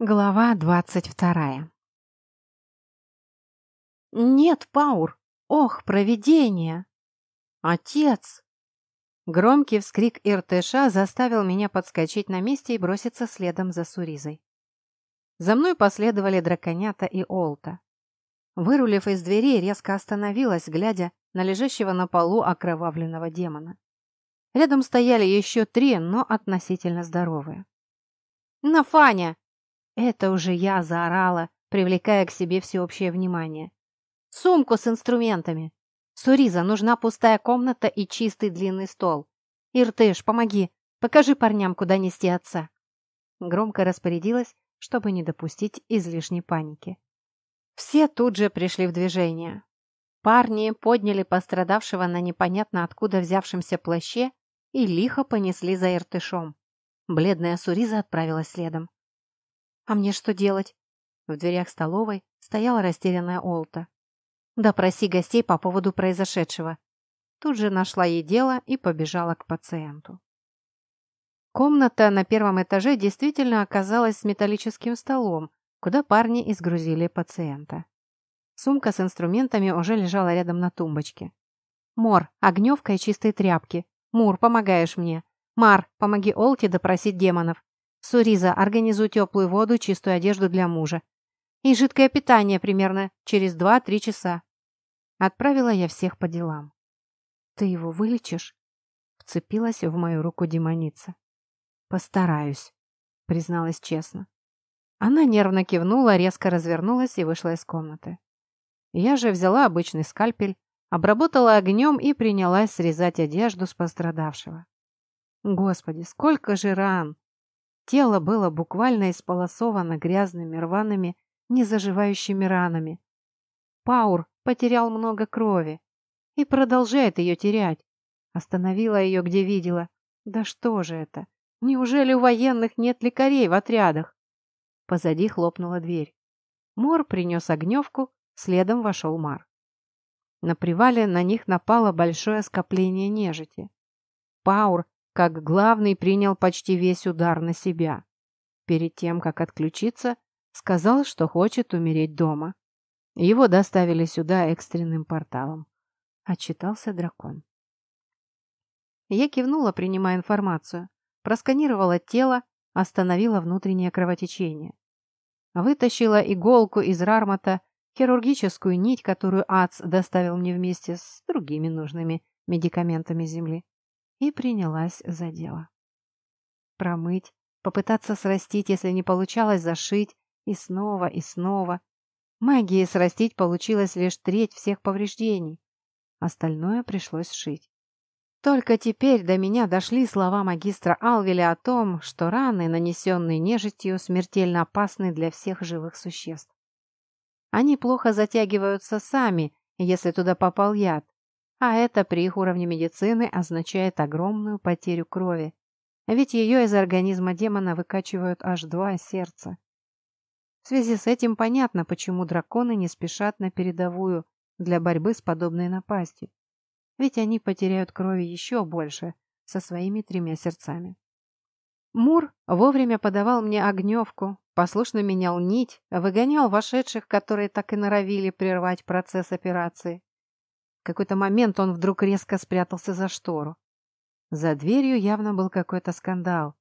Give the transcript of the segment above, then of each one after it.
Глава двадцать вторая «Нет, Паур! Ох, провидение! Отец!» Громкий вскрик Иртыша заставил меня подскочить на месте и броситься следом за Суризой. За мной последовали драконята и Олта. Вырулив из двери, резко остановилась, глядя на лежащего на полу окровавленного демона. Рядом стояли еще три, но относительно здоровые. «Нафаня!» Это уже я заорала, привлекая к себе всеобщее внимание. «Сумку с инструментами! Суриза, нужна пустая комната и чистый длинный стол. Иртыш, помоги, покажи парням, куда нести отца!» Громко распорядилась, чтобы не допустить излишней паники. Все тут же пришли в движение. Парни подняли пострадавшего на непонятно откуда взявшемся плаще и лихо понесли за Иртышом. Бледная Суриза отправилась следом. «А мне что делать?» В дверях столовой стояла растерянная Олта. «Допроси гостей по поводу произошедшего». Тут же нашла ей дело и побежала к пациенту. Комната на первом этаже действительно оказалась с металлическим столом, куда парни изгрузили пациента. Сумка с инструментами уже лежала рядом на тумбочке. «Мор, огневка и чистые тряпки. Мур, помогаешь мне. Мар, помоги Олте допросить демонов. Суриза, организуй теплую воду, чистую одежду для мужа. И жидкое питание примерно через два-три часа. Отправила я всех по делам. Ты его вылечишь? Вцепилась в мою руку демоница. Постараюсь, призналась честно. Она нервно кивнула, резко развернулась и вышла из комнаты. Я же взяла обычный скальпель, обработала огнем и принялась срезать одежду с пострадавшего. Господи, сколько же ран! Тело было буквально исполосовано грязными, рваными, незаживающими ранами. Паур потерял много крови и продолжает ее терять. Остановила ее, где видела. Да что же это? Неужели у военных нет лекарей в отрядах? Позади хлопнула дверь. Мор принес огневку, следом вошел Мар. На привале на них напало большое скопление нежити. Паур как главный принял почти весь удар на себя. Перед тем, как отключиться, сказал, что хочет умереть дома. Его доставили сюда экстренным порталом. Отчитался дракон. Я кивнула, принимая информацию, просканировала тело, остановила внутреннее кровотечение. Вытащила иголку из рармата, хирургическую нить, которую Ац доставил мне вместе с другими нужными медикаментами Земли и принялась за дело. Промыть, попытаться срастить, если не получалось, зашить, и снова, и снова. Магией срастить получилось лишь треть всех повреждений. Остальное пришлось сшить. Только теперь до меня дошли слова магистра Алвеля о том, что раны, нанесенные нежитью, смертельно опасны для всех живых существ. Они плохо затягиваются сами, если туда попал яд, а это при их уровне медицины означает огромную потерю крови. Ведь ее из организма демона выкачивают аж два сердца. В связи с этим понятно, почему драконы не спешат на передовую для борьбы с подобной напастью. Ведь они потеряют крови еще больше со своими тремя сердцами. Мур вовремя подавал мне огневку, послушно менял нить, выгонял вошедших, которые так и норовили прервать процесс операции какой-то момент он вдруг резко спрятался за штору. За дверью явно был какой-то скандал.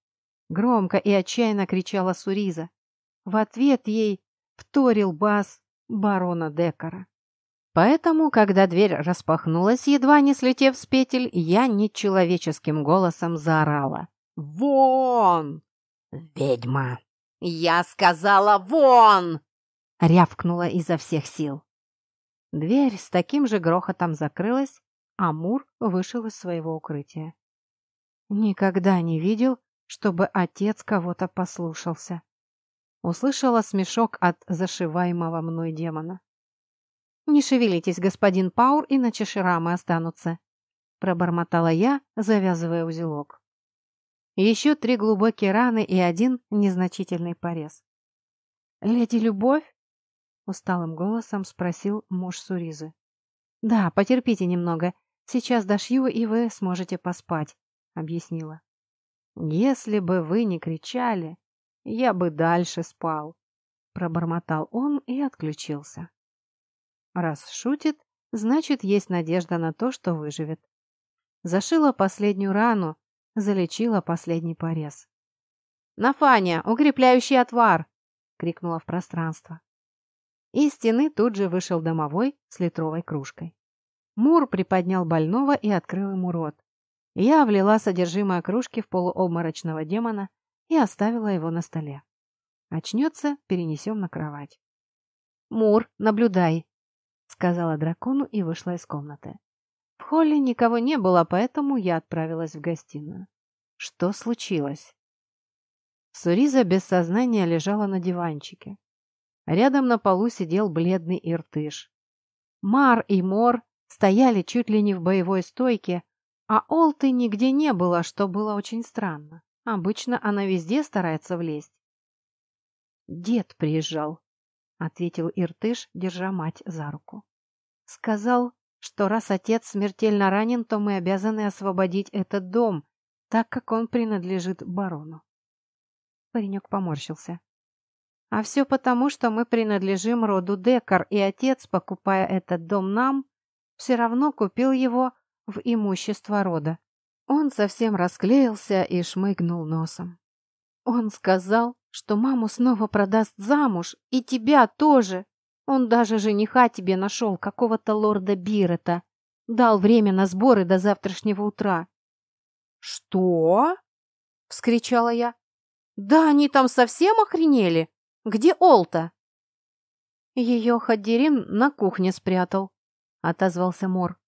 Громко и отчаянно кричала Суриза. В ответ ей вторил бас барона Декара. Поэтому, когда дверь распахнулась, едва не слетев с петель, я нечеловеческим голосом заорала. «Вон!» «Ведьма!» «Я сказала вон!» рявкнула изо всех сил. Дверь с таким же грохотом закрылась, а Мур вышел из своего укрытия. Никогда не видел, чтобы отец кого-то послушался. Услышала смешок от зашиваемого мной демона. «Не шевелитесь, господин Паур, иначе шрамы останутся», — пробормотала я, завязывая узелок. Еще три глубокие раны и один незначительный порез. «Леди Любовь?» Усталым голосом спросил муж Суризы. «Да, потерпите немного. Сейчас дошью, и вы сможете поспать», — объяснила. «Если бы вы не кричали, я бы дальше спал», — пробормотал он и отключился. Раз шутит, значит, есть надежда на то, что выживет. Зашила последнюю рану, залечила последний порез. «Нафаня, укрепляющий отвар!» — крикнула в пространство. Из стены тут же вышел домовой с литровой кружкой. Мур приподнял больного и открыл ему рот. Я влила содержимое кружки в полуобморочного демона и оставила его на столе. Очнется, перенесем на кровать. «Мур, наблюдай», — сказала дракону и вышла из комнаты. В холле никого не было, поэтому я отправилась в гостиную. Что случилось? Суриза без сознания лежала на диванчике. Рядом на полу сидел бледный Иртыш. Мар и Мор стояли чуть ли не в боевой стойке, а Олты нигде не было, что было очень странно. Обычно она везде старается влезть. «Дед приезжал», — ответил Иртыш, держа мать за руку. «Сказал, что раз отец смертельно ранен, то мы обязаны освободить этот дом, так как он принадлежит барону». Паренек поморщился. «А все потому, что мы принадлежим роду Декар, и отец, покупая этот дом нам, все равно купил его в имущество рода. Он совсем расклеился и шмыгнул носом. Он сказал, что маму снова продаст замуж, и тебя тоже. Он даже жениха тебе нашел, какого-то лорда Бирета. Дал время на сборы до завтрашнего утра. «Что?» — вскричала я. «Да они там совсем охренели? Где Олта?» Ее Хаддерин на кухне спрятал, — отозвался Мор.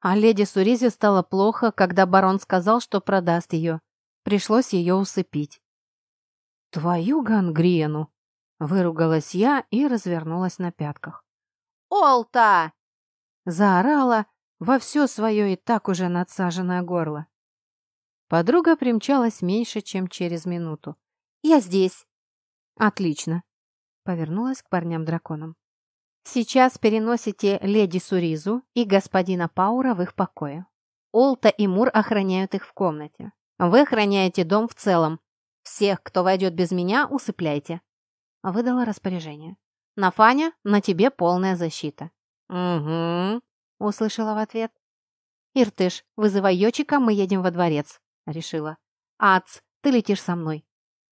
А леди Суризе стало плохо, когда барон сказал, что продаст ее. Пришлось ее усыпить. «Твою гангрену!» — выругалась я и развернулась на пятках. «Олта!» — заорала во все свое и так уже надсаженное горло. Подруга примчалась меньше, чем через минуту. «Я здесь!» «Отлично!» — повернулась к парням-драконам. Сейчас переносите леди Суризу и господина Паура в их покое. Олта и Мур охраняют их в комнате. Вы охраняете дом в целом. Всех, кто войдет без меня, усыпляйте. Выдала распоряжение. Нафаня, на тебе полная защита. Угу, услышала в ответ. Иртыш, вызывай Йочика, мы едем во дворец, решила. Ац, ты летишь со мной.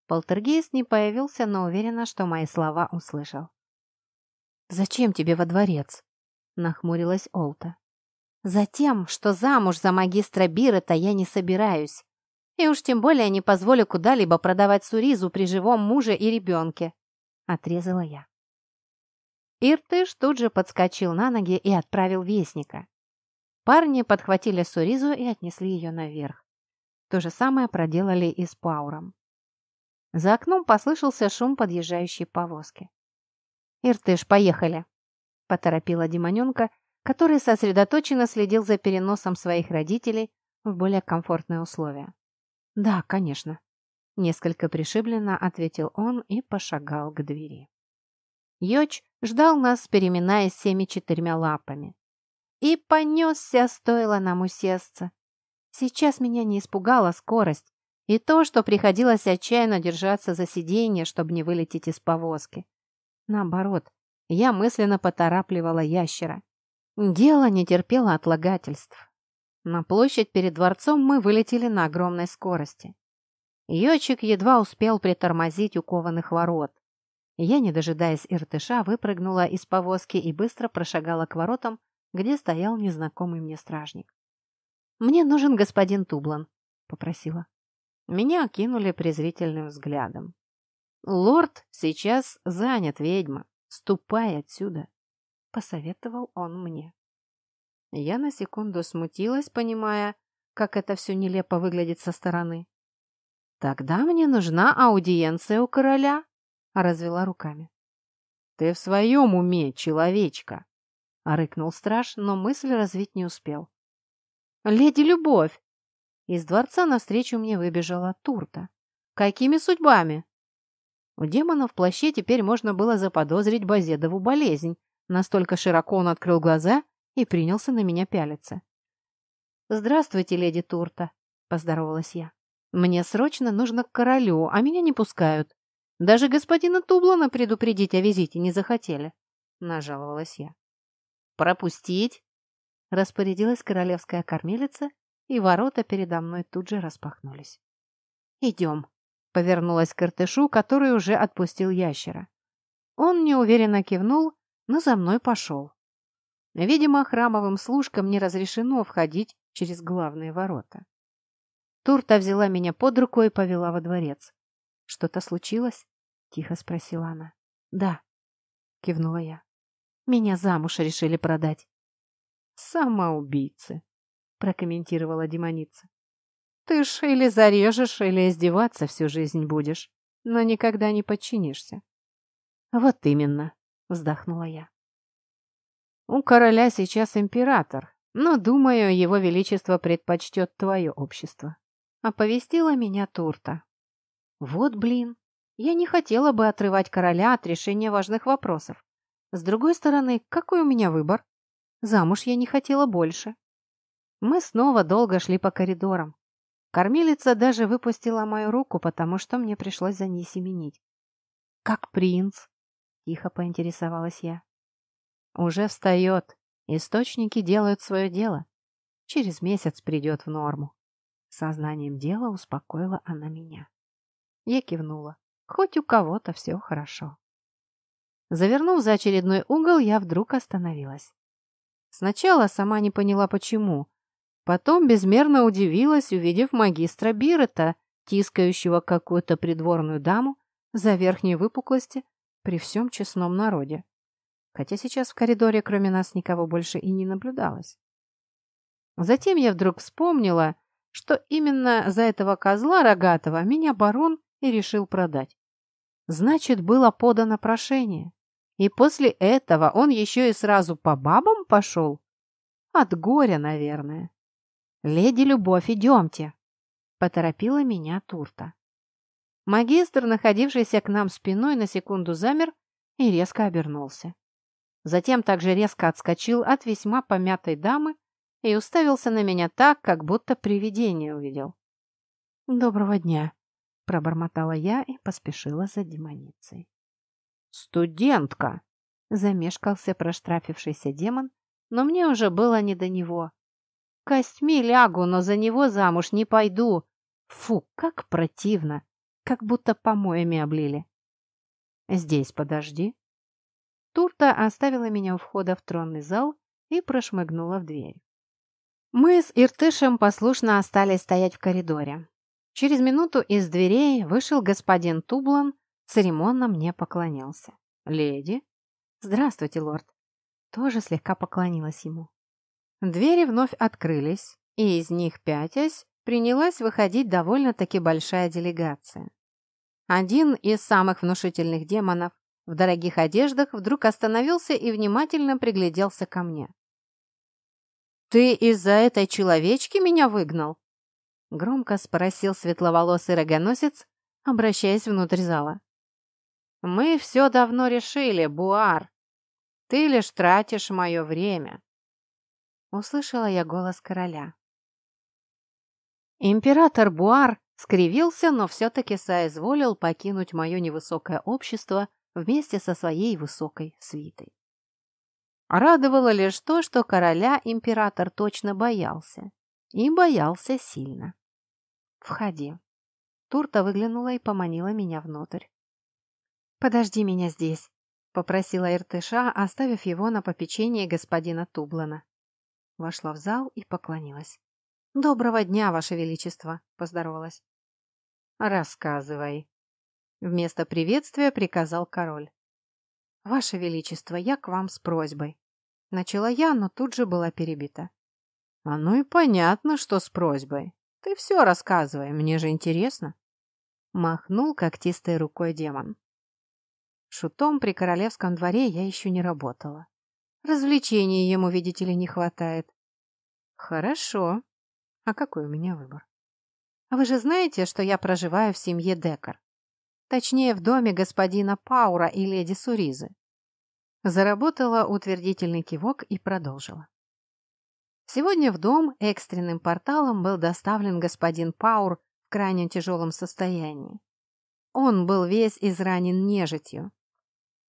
Полтергейст не появился, но уверена, что мои слова услышал. «Зачем тебе во дворец?» — нахмурилась Олта. «Затем, что замуж за магистра Бирета я не собираюсь. И уж тем более не позволю куда-либо продавать Суризу при живом муже и ребенке», — отрезала я. Иртыш тут же подскочил на ноги и отправил вестника. Парни подхватили Суризу и отнесли ее наверх. То же самое проделали и с Пауром. За окном послышался шум подъезжающей повозки. «Иртыш, поехали!» — поторопила Демоненка, который сосредоточенно следил за переносом своих родителей в более комфортные условия. «Да, конечно», — несколько пришибленно ответил он и пошагал к двери. Йоч ждал нас, переминаясь всеми четырьмя лапами. И понесся, стоило нам усесться. Сейчас меня не испугала скорость и то, что приходилось отчаянно держаться за сиденье, чтобы не вылететь из повозки. Наоборот, я мысленно поторапливала ящера. Дело не терпело отлагательств. На площадь перед дворцом мы вылетели на огромной скорости. Йочик едва успел притормозить у кованых ворот. Я, не дожидаясь Иртыша, выпрыгнула из повозки и быстро прошагала к воротам, где стоял незнакомый мне стражник. «Мне нужен господин Тублан», — попросила. Меня окинули презрительным взглядом. «Лорд сейчас занят, ведьма. Ступай отсюда», — посоветовал он мне. Я на секунду смутилась, понимая, как это все нелепо выглядит со стороны. «Тогда мне нужна аудиенция у короля», — развела руками. «Ты в своем уме, человечка!» — рыкнул страж, но мысль развить не успел. «Леди Любовь!» Из дворца навстречу мне выбежала Турта. «Какими судьбами?» У демона в плаще теперь можно было заподозрить Базедову болезнь. Настолько широко он открыл глаза и принялся на меня пялиться. «Здравствуйте, леди Турта», — поздоровалась я. «Мне срочно нужно к королю, а меня не пускают». Даже господина Тублана предупредить о визите не захотели, нажаловалась я. Пропустить? Распорядилась королевская кормилица, и ворота передо мной тут же распахнулись. «Идем», — повернулась к Иртышу, который уже отпустил ящера. Он неуверенно кивнул, но за мной пошел. Видимо, храмовым служкам не разрешено входить через главные ворота. Турта взяла меня под руку и повела во дворец. «Что-то случилось?» — тихо спросила она. «Да», — кивнула я. «Меня замуж решили продать». «Самоубийцы», — прокомментировала демоница. «Ты ж или зарежешь, или издеваться всю жизнь будешь, но никогда не подчинишься». «Вот именно», — вздохнула я. «У короля сейчас император, но, думаю, его величество предпочтет твое общество», — оповестила меня Турта. «Вот блин, я не хотела бы отрывать короля от решения важных вопросов. С другой стороны, какой у меня выбор? Замуж я не хотела больше. Мы снова долго шли по коридорам. Кормилица даже выпустила мою руку, потому что мне пришлось за ней семенить. «Как принц?» — тихо поинтересовалась я. «Уже встает. Источники делают свое дело. Через месяц придет в норму». Сознанием дела успокоила она меня. Я кивнула. Хоть у кого-то все хорошо. Завернув за очередной угол, я вдруг остановилась. Сначала сама не поняла, почему. Потом безмерно удивилась, увидев магистра Бирета, тискающего какую-то придворную даму за верхней выпуклости при всем честном народе. Хотя сейчас в коридоре кроме нас никого больше и не наблюдалось. Затем я вдруг вспомнила, что именно за этого козла рогатого меня барон и решил продать. Значит, было подано прошение. И после этого он еще и сразу по бабам пошел? От горя, наверное. «Леди Любовь, идемте!» — поторопила меня Турта. Магистр, находившийся к нам спиной, на секунду замер и резко обернулся. Затем также резко отскочил от весьма помятой дамы и уставился на меня так, как будто привидение увидел. «Доброго дня!» — пробормотала я и поспешила за демоницей. «Студентка!» — замешкался проштрафившийся демон, но мне уже было не до него. «Костьми лягу, но за него замуж не пойду. Фу, как противно! Как будто помоями облили». «Здесь подожди». Турта оставила меня у входа в тронный зал и прошмыгнула в дверь. Мы с Иртышем послушно остались стоять в коридоре. Через минуту из дверей вышел господин Тублан церемонно мне поклонился. «Леди?» «Здравствуйте, лорд!» Тоже слегка поклонилась ему. Двери вновь открылись, и из них, пятясь, принялась выходить довольно-таки большая делегация. Один из самых внушительных демонов в дорогих одеждах вдруг остановился и внимательно пригляделся ко мне. «Ты из-за этой человечки меня выгнал?» Громко спросил светловолосый рогоносец, обращаясь внутрь зала. Мы все давно решили, Буар. Ты лишь тратишь мое время. Услышала я голос короля. Император Буар скривился, но все-таки соизволил покинуть мое невысокое общество вместе со своей высокой свитой. Радовало лишь то, что короля император точно боялся. И боялся сильно. «Входи». Турта выглянула и поманила меня внутрь. «Подожди меня здесь», — попросила Иртыша, оставив его на попечение господина Тублана. Вошла в зал и поклонилась. «Доброго дня, Ваше Величество!» — поздоровалась. «Рассказывай!» Вместо приветствия приказал король. «Ваше Величество, я к вам с просьбой». Начала я, но тут же была перебита. «А ну и понятно, что с просьбой. Ты все рассказывай, мне же интересно». Махнул когтистой рукой демон. Шутом при королевском дворе я еще не работала. Развлечений ему, видите ли, не хватает. Хорошо. А какой у меня выбор? Вы же знаете, что я проживаю в семье Декар. Точнее, в доме господина Паура и леди Суризы. Заработала утвердительный кивок и продолжила. Сегодня в дом экстренным порталом был доставлен господин Паур в крайне тяжелом состоянии. Он был весь изранен нежитью.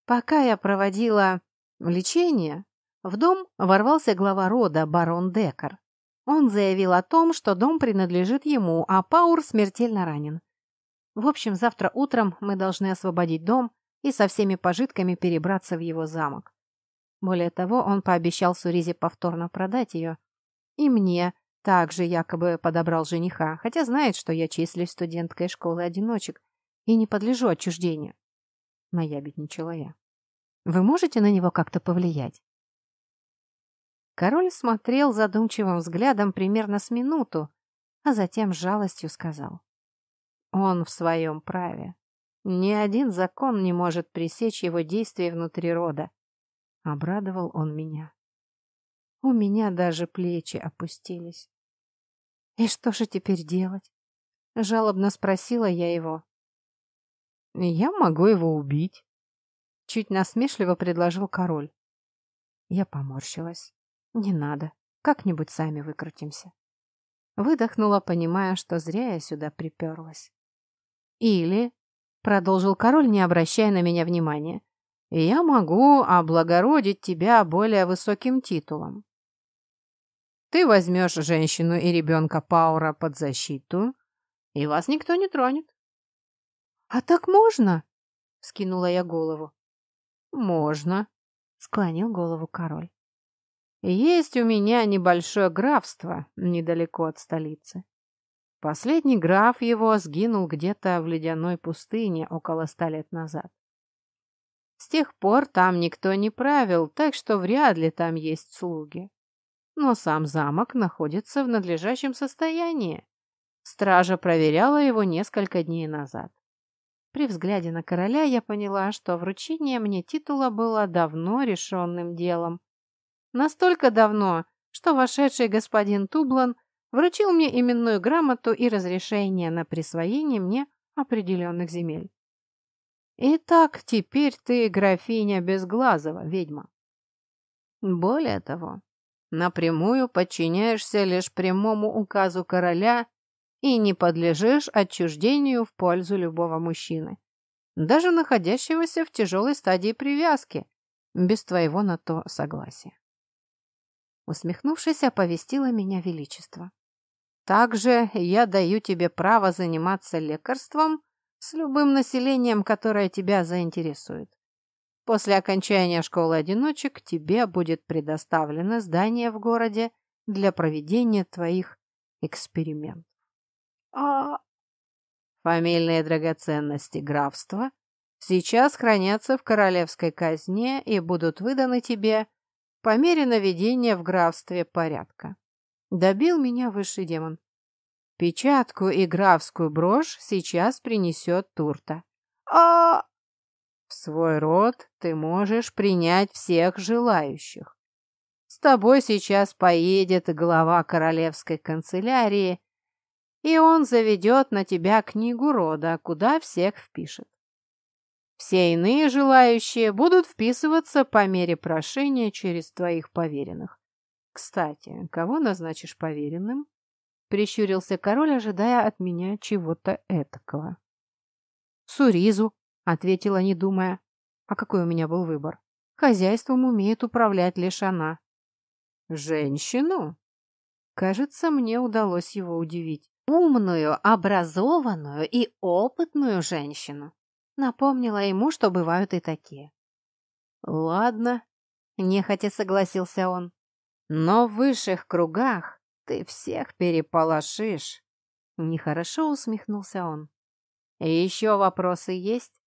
Пока я проводила лечение, в дом ворвался глава рода, барон Декар. Он заявил о том, что дом принадлежит ему, а Паур смертельно ранен. В общем, завтра утром мы должны освободить дом и со всеми пожитками перебраться в его замок. Более того, он пообещал Суризе повторно продать ее. И мне также якобы подобрал жениха, хотя знает, что я числюсь студенткой школы одиночек и не подлежу отчуждению. Наябедничала я. Вы можете на него как-то повлиять? Король смотрел задумчивым взглядом примерно с минуту, а затем жалостью сказал. Он в своем праве. Ни один закон не может пресечь его действия внутри рода. Обрадовал он меня. У меня даже плечи опустились. «И что же теперь делать?» Жалобно спросила я его. «Я могу его убить», — чуть насмешливо предложил король. Я поморщилась. «Не надо, как-нибудь сами выкрутимся». Выдохнула, понимая, что зря я сюда приперлась. «Или», — продолжил король, не обращая на меня внимания, «я могу облагородить тебя более высоким титулом. Ты возьмешь женщину и ребенка Паура под защиту, и вас никто не тронет. — А так можно? — скинула я голову. — Можно, — склонил голову король. — Есть у меня небольшое графство недалеко от столицы. Последний граф его сгинул где-то в ледяной пустыне около ста лет назад. С тех пор там никто не правил, так что вряд ли там есть слуги но сам замок находится в надлежащем состоянии. Стража проверяла его несколько дней назад. При взгляде на короля я поняла, что вручение мне титула было давно решенным делом. Настолько давно, что вошедший господин Тублан вручил мне именную грамоту и разрешение на присвоение мне определенных земель. Итак, теперь ты графиня Безглазова, ведьма. Более того, напрямую подчиняешься лишь прямому указу короля и не подлежишь отчуждению в пользу любого мужчины, даже находящегося в тяжелой стадии привязки, без твоего на то согласия. Усмехнувшись, оповестила меня величество. Также я даю тебе право заниматься лекарством с любым населением, которое тебя заинтересует. После окончания школы одиночек тебе будет предоставлено здание в городе для проведения твоих экспериментов. А фамильные драгоценности графства сейчас хранятся в королевской казне и будут выданы тебе по мере наведения в графстве порядка. Добил меня высший демон. Печатку и графскую брошь сейчас принесет Турта. А в свой род ты можешь принять всех желающих. С тобой сейчас поедет глава королевской канцелярии, и он заведет на тебя книгу рода, куда всех впишет. Все иные желающие будут вписываться по мере прошения через твоих поверенных. Кстати, кого назначишь поверенным? Прищурился король, ожидая от меня чего-то этакого. Суризу, Ответила, не думая. А какой у меня был выбор? Хозяйством умеет управлять лишь она. Женщину? Кажется, мне удалось его удивить. Умную, образованную и опытную женщину. Напомнила ему, что бывают и такие. Ладно, нехотя согласился он. Но в высших кругах ты всех переполошишь. Нехорошо усмехнулся он. Еще вопросы есть?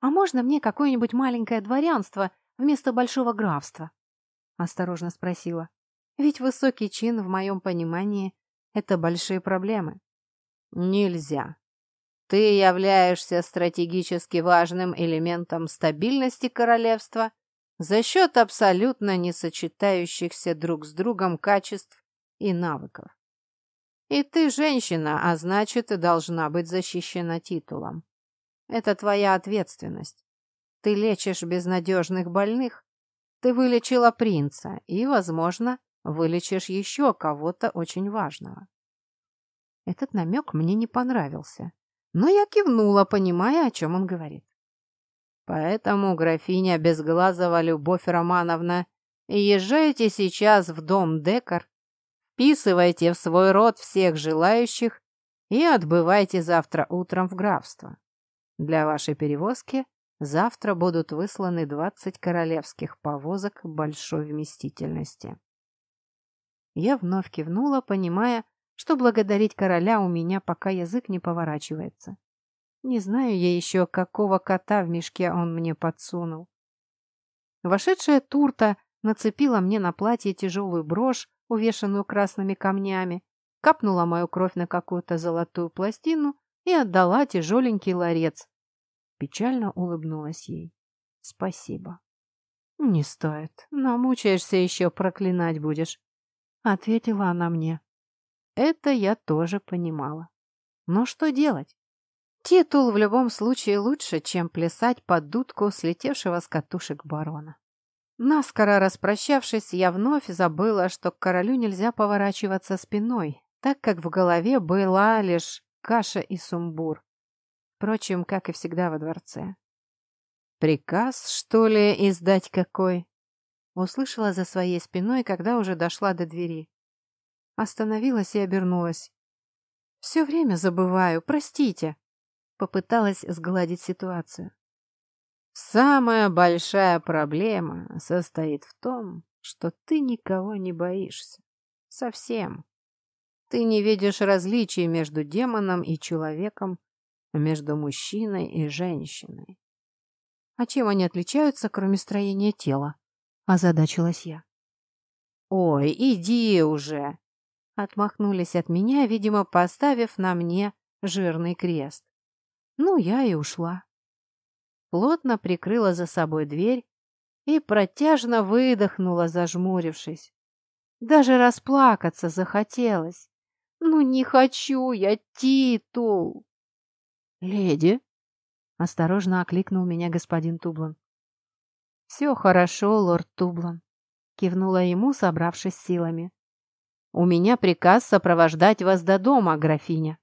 «А можно мне какое-нибудь маленькое дворянство вместо большого графства?» — осторожно спросила. «Ведь высокий чин, в моем понимании, — это большие проблемы». «Нельзя. Ты являешься стратегически важным элементом стабильности королевства за счет абсолютно не сочетающихся друг с другом качеств и навыков. И ты женщина, а значит, и должна быть защищена титулом. Это твоя ответственность. Ты лечишь безнадежных больных. Ты вылечила принца и, возможно, вылечишь еще кого-то очень важного. Этот намек мне не понравился. Но я кивнула, понимая, о чем он говорит. Поэтому, графиня Безглазова Любовь Романовна, езжайте сейчас в дом Декар, вписывайте в свой род всех желающих и отбывайте завтра утром в графство. Для вашей перевозки завтра будут высланы 20 королевских повозок большой вместительности. Я вновь кивнула, понимая, что благодарить короля у меня пока язык не поворачивается. Не знаю я еще, какого кота в мешке он мне подсунул. Вошедшая турта нацепила мне на платье тяжелую брошь, увешанную красными камнями, капнула мою кровь на какую-то золотую пластину и отдала тяжеленький ларец. Печально улыбнулась ей. Спасибо. Не стоит. Намучаешься еще, проклинать будешь. Ответила она мне. Это я тоже понимала. Но что делать? Титул в любом случае лучше, чем плясать под дудку слетевшего с катушек барона. Наскоро распрощавшись, я вновь забыла, что к королю нельзя поворачиваться спиной, так как в голове была лишь каша и сумбур. Впрочем, как и всегда во дворце. «Приказ, что ли, издать какой?» Услышала за своей спиной, когда уже дошла до двери. Остановилась и обернулась. «Все время забываю, простите!» Попыталась сгладить ситуацию. «Самая большая проблема состоит в том, что ты никого не боишься. Совсем. Ты не видишь различий между демоном и человеком, между мужчиной и женщиной. А чем они отличаются, кроме строения тела? Озадачилась я. Ой, иди уже! Отмахнулись от меня, видимо, поставив на мне жирный крест. Ну, я и ушла. Плотно прикрыла за собой дверь и протяжно выдохнула, зажмурившись. Даже расплакаться захотелось. Ну, не хочу я титул. Леди, осторожно окликнул меня господин Тублан. Все хорошо, лорд Тублан, кивнула ему, собравшись силами. У меня приказ сопровождать вас до дома, графиня.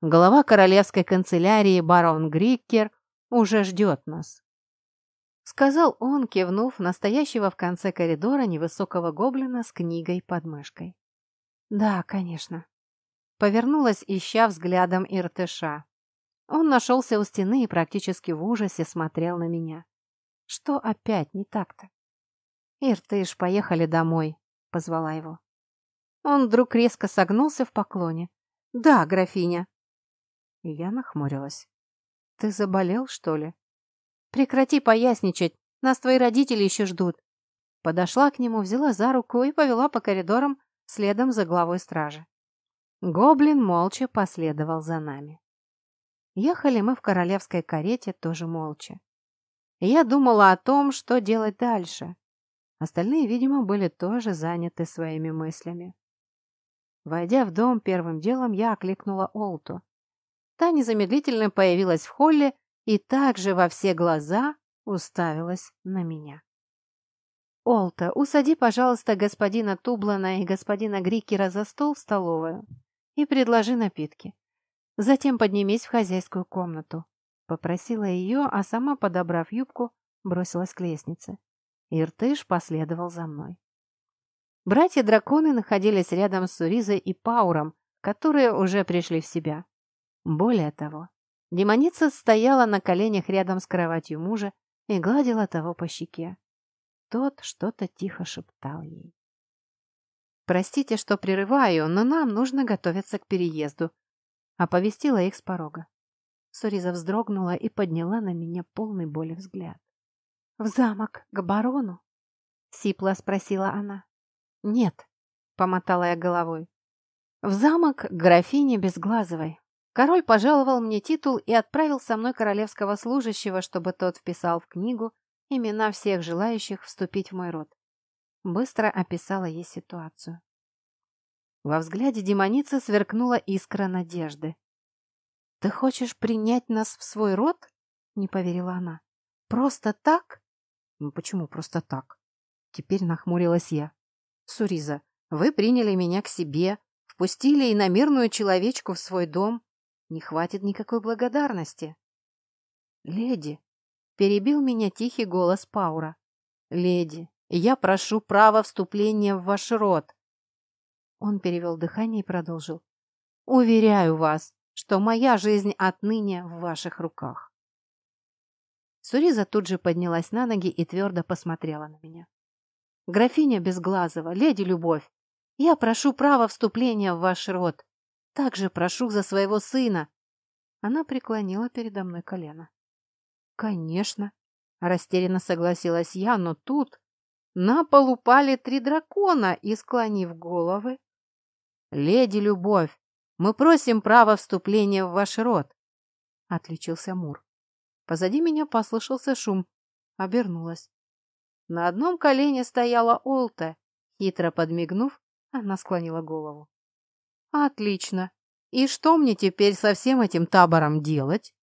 Глава королевской канцелярии барон Гриккер уже ждет нас. Сказал он, кивнув настоящего в конце коридора невысокого гоблина с книгой под мышкой. Да, конечно. Повернулась, ища взглядом Иртыша. Он нашелся у стены и практически в ужасе смотрел на меня. Что опять не так-то? «Иртыш, поехали домой», — позвала его. Он вдруг резко согнулся в поклоне. «Да, графиня». И я нахмурилась. «Ты заболел, что ли?» «Прекрати поясничать, нас твои родители еще ждут». Подошла к нему, взяла за руку и повела по коридорам следом за главой стражи. Гоблин молча последовал за нами. Ехали мы в королевской карете тоже молча. Я думала о том, что делать дальше. Остальные, видимо, были тоже заняты своими мыслями. Войдя в дом, первым делом я окликнула Олту. Та незамедлительно появилась в холле и также во все глаза уставилась на меня. «Олта, усади, пожалуйста, господина Тублана и господина Грикера за стол в столовую и предложи напитки. Затем поднимись в хозяйскую комнату. Попросила ее, а сама, подобрав юбку, бросилась к лестнице. Иртыш последовал за мной. Братья-драконы находились рядом с Суризой и Пауром, которые уже пришли в себя. Более того, демоница стояла на коленях рядом с кроватью мужа и гладила того по щеке. Тот что-то тихо шептал ей. «Простите, что прерываю, но нам нужно готовиться к переезду», — оповестила их с порога. Суриза вздрогнула и подняла на меня полный боли взгляд. «В замок, к барону?» — сипло спросила она. «Нет», — помотала я головой. «В замок к графине Безглазовой. Король пожаловал мне титул и отправил со мной королевского служащего, чтобы тот вписал в книгу имена всех желающих вступить в мой род. Быстро описала ей ситуацию. Во взгляде демоницы сверкнула искра надежды. «Ты хочешь принять нас в свой род?» — не поверила она. «Просто так?» «Ну почему просто так?» Теперь нахмурилась я. «Суриза, вы приняли меня к себе, впустили иномирную человечку в свой дом. Не хватит никакой благодарности. Леди, перебил меня тихий голос Паура. Леди, я прошу права вступления в ваш род. Он перевел дыхание и продолжил. Уверяю вас, что моя жизнь отныне в ваших руках. Суриза тут же поднялась на ноги и твердо посмотрела на меня. «Графиня Безглазова, леди Любовь, я прошу права вступления в ваш род. Также прошу за своего сына». Она преклонила передо мной колено. «Конечно», — растерянно согласилась я, но тут на пол упали три дракона и, склонив головы, «Леди Любовь, мы просим права вступления в ваш род», — отличился Мур. Позади меня послышался шум. Обернулась. На одном колене стояла Олта. Хитро подмигнув, она склонила голову. «Отлично. И что мне теперь со всем этим табором делать?»